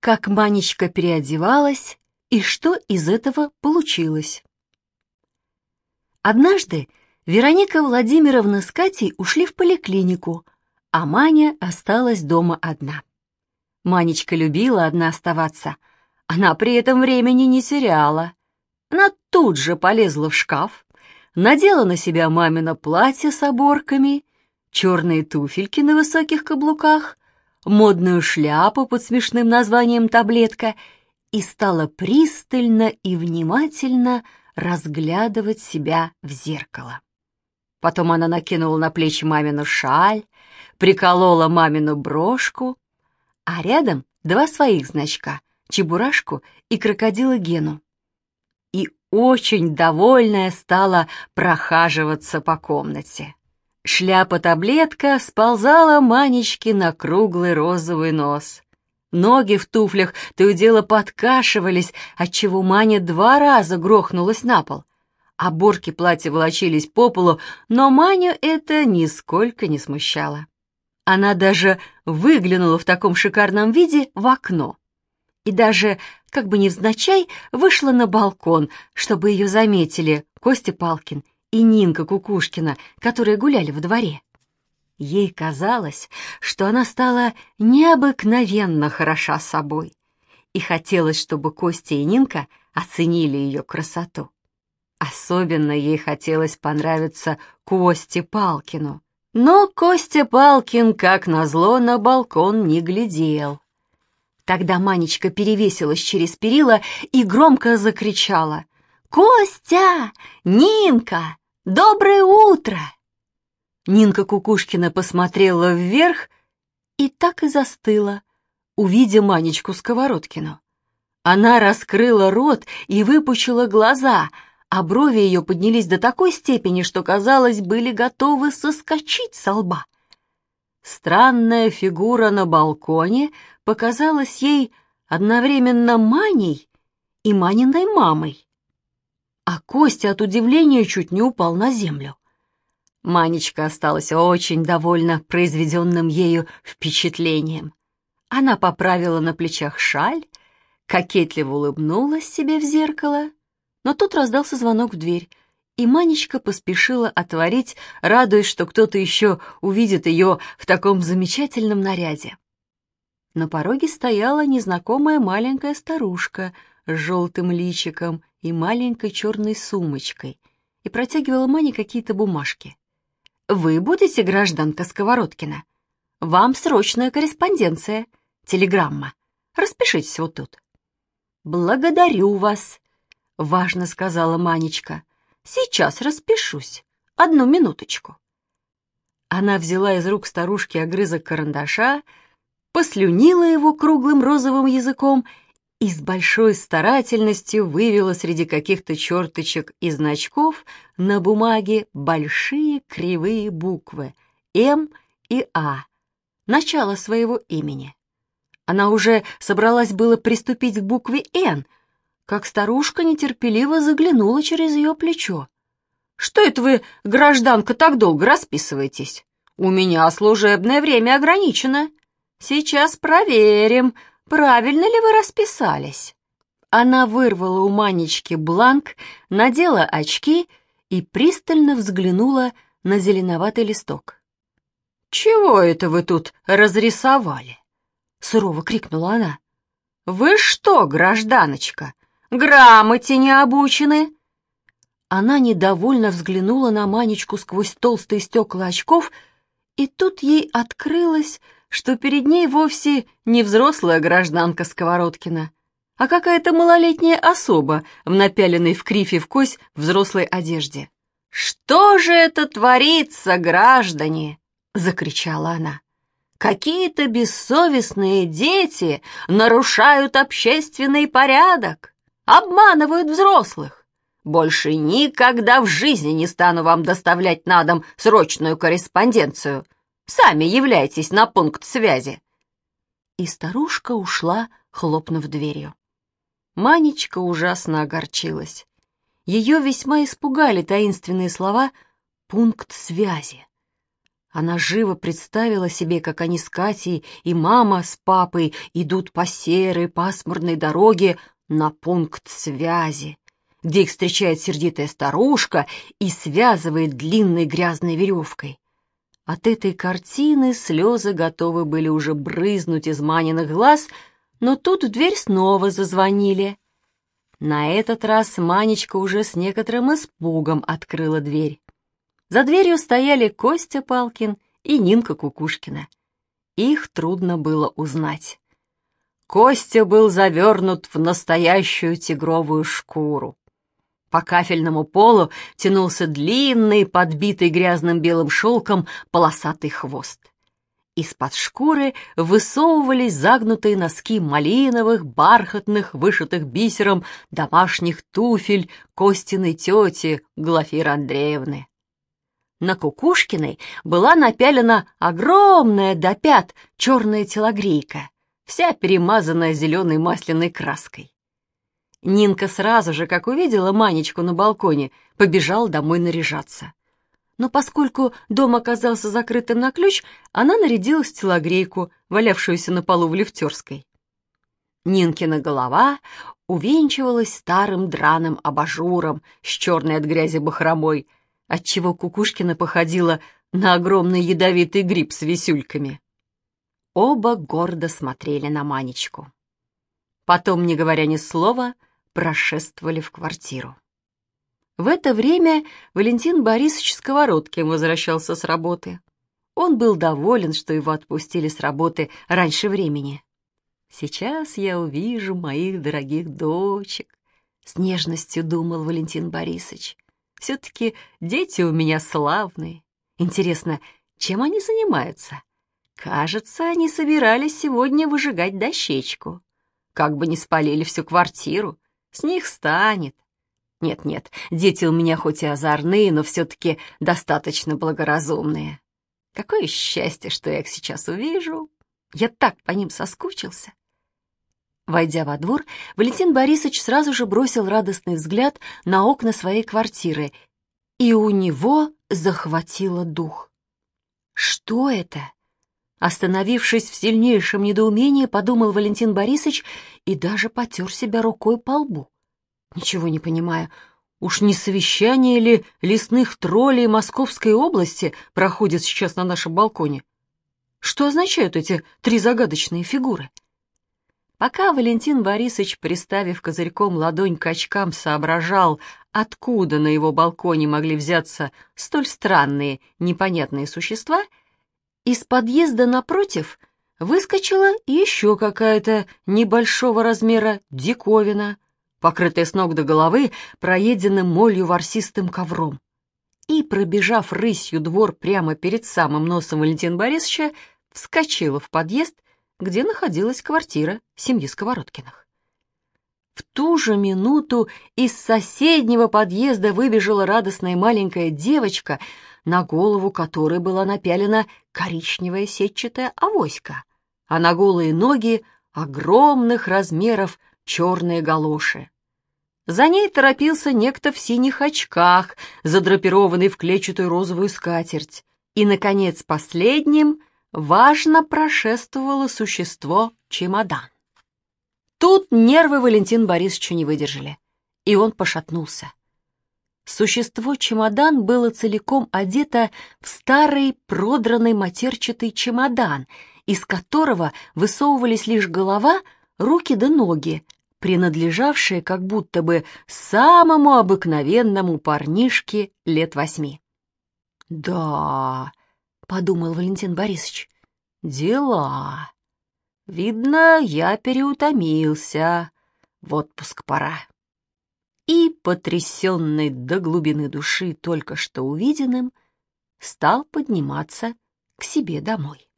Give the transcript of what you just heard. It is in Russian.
как Манечка переодевалась и что из этого получилось. Однажды Вероника Владимировна с Катей ушли в поликлинику, а Маня осталась дома одна. Манечка любила одна оставаться, она при этом времени не теряла. Она тут же полезла в шкаф, надела на себя мамино платье с оборками, черные туфельки на высоких каблуках, модную шляпу под смешным названием «таблетка» и стала пристально и внимательно разглядывать себя в зеркало. Потом она накинула на плечи мамину шаль, приколола мамину брошку, а рядом два своих значка — чебурашку и крокодила Гену. И очень довольная стала прохаживаться по комнате. Шляпа-таблетка сползала Манечке на круглый розовый нос. Ноги в туфлях то и дело подкашивались, отчего Маня два раза грохнулась на пол. Оборки платья волочились по полу, но Маню это нисколько не смущало. Она даже выглянула в таком шикарном виде в окно. И даже, как бы невзначай, вышла на балкон, чтобы ее заметили Костя Палкин и Нинка Кукушкина, которые гуляли во дворе. Ей казалось, что она стала необыкновенно хороша собой, и хотелось, чтобы Костя и Нинка оценили ее красоту. Особенно ей хотелось понравиться Косте Палкину. Но Костя Палкин, как назло, на балкон не глядел. Тогда Манечка перевесилась через перила и громко закричала. «Костя! Нинка! Доброе утро!» Нинка Кукушкина посмотрела вверх и так и застыла, увидя Манечку Сковородкину. Она раскрыла рот и выпучила глаза — а брови ее поднялись до такой степени, что, казалось, были готовы соскочить со лба. Странная фигура на балконе показалась ей одновременно Маней и Маниной мамой. А Костя от удивления чуть не упал на землю. Манечка осталась очень довольна произведенным ею впечатлением. Она поправила на плечах шаль, кокетливо улыбнулась себе в зеркало но тут раздался звонок в дверь, и Манечка поспешила отворить, радуясь, что кто-то еще увидит ее в таком замечательном наряде. На пороге стояла незнакомая маленькая старушка с желтым личиком и маленькой черной сумочкой и протягивала Мане какие-то бумажки. «Вы будете гражданка Сковородкина? Вам срочная корреспонденция, телеграмма. Распишитесь вот тут». «Благодарю вас», важно сказала Манечка. Сейчас распишусь. Одну минуточку. Она взяла из рук старушки огрызок карандаша, послюнила его круглым розовым языком и с большой старательностью вывела среди каких-то черточек и значков на бумаге большие кривые буквы «М» и «А», начало своего имени. Она уже собралась было приступить к букве «Н», как старушка нетерпеливо заглянула через ее плечо. «Что это вы, гражданка, так долго расписываетесь? У меня служебное время ограничено. Сейчас проверим, правильно ли вы расписались». Она вырвала у Манечки бланк, надела очки и пристально взглянула на зеленоватый листок. «Чего это вы тут разрисовали?» — сурово крикнула она. «Вы что, гражданочка, грамоте не обучены!» Она недовольно взглянула на Манечку сквозь толстые стекла очков, и тут ей открылось, что перед ней вовсе не взрослая гражданка Сковородкина, а какая-то малолетняя особа в напяленной в крифе в кость взрослой одежде. «Что же это творится, граждане?» — закричала она. «Какие-то бессовестные дети нарушают общественный порядок обманывают взрослых. Больше никогда в жизни не стану вам доставлять на дом срочную корреспонденцию. Сами являйтесь на пункт связи». И старушка ушла, хлопнув дверью. Манечка ужасно огорчилась. Ее весьма испугали таинственные слова «пункт связи». Она живо представила себе, как они с Катей и мама с папой идут по серой пасмурной дороге на пункт связи, где их встречает сердитая старушка и связывает длинной грязной веревкой. От этой картины слезы готовы были уже брызнуть из Маниных глаз, но тут в дверь снова зазвонили. На этот раз Манечка уже с некоторым испугом открыла дверь. За дверью стояли Костя Палкин и Нинка Кукушкина. Их трудно было узнать. Костя был завернут в настоящую тигровую шкуру. По кафельному полу тянулся длинный, подбитый грязным белым шелком, полосатый хвост. Из-под шкуры высовывались загнутые носки малиновых, бархатных, вышитых бисером домашних туфель Костиной тети Глафиры Андреевны. На Кукушкиной была напялена огромная до пят черная телогрейка, вся перемазанная зеленой масляной краской. Нинка сразу же, как увидела Манечку на балконе, побежала домой наряжаться. Но поскольку дом оказался закрытым на ключ, она нарядилась в телогрейку, валявшуюся на полу в лифтерской. Нинкина голова увенчивалась старым драным абажуром с черной от грязи бахромой, отчего Кукушкина походила на огромный ядовитый гриб с висюльками. Оба гордо смотрели на Манечку. Потом, не говоря ни слова, прошествовали в квартиру. В это время Валентин Борисович Сковородкин возвращался с работы. Он был доволен, что его отпустили с работы раньше времени. «Сейчас я увижу моих дорогих дочек», — с нежностью думал Валентин Борисович. «Все-таки дети у меня славные. Интересно, чем они занимаются? Кажется, они собирались сегодня выжигать дощечку. Как бы не спалили всю квартиру, с них станет. Нет-нет, дети у меня хоть и озорные, но все-таки достаточно благоразумные. Какое счастье, что я их сейчас увижу. Я так по ним соскучился. Войдя во двор, Валентин Борисович сразу же бросил радостный взгляд на окна своей квартиры, и у него захватило дух. Что это? Остановившись в сильнейшем недоумении, подумал Валентин Борисович и даже потер себя рукой по лбу. Ничего не понимаю. Уж не совещание ли лесных троллей Московской области проходит сейчас на нашем балконе? Что означают эти три загадочные фигуры? Пока Валентин Борисович, приставив козырьком ладонь к очкам, соображал, откуда на его балконе могли взяться столь странные, непонятные существа — из подъезда напротив выскочила еще какая-то небольшого размера диковина, покрытая с ног до головы проеденным молью ворсистым ковром. И, пробежав рысью двор прямо перед самым носом Валентина Борисовича, вскочила в подъезд, где находилась квартира семьи Сковородкиных. В ту же минуту из соседнего подъезда выбежала радостная маленькая девочка — на голову которой была напялена коричневая сетчатая авоська, а на голые ноги огромных размеров черные галоши. За ней торопился некто в синих очках, задрапированный в клетчатую розовую скатерть. И, наконец, последним важно прошествовало существо чемодан. Тут нервы Валентин Борисовича не выдержали, и он пошатнулся. Существо-чемодан было целиком одето в старый продранный матерчатый чемодан, из которого высовывались лишь голова, руки да ноги, принадлежавшие как будто бы самому обыкновенному парнишке лет восьми. «Да», — подумал Валентин Борисович, — «дела. Видно, я переутомился. В отпуск пора» и, потрясенный до глубины души только что увиденным, стал подниматься к себе домой.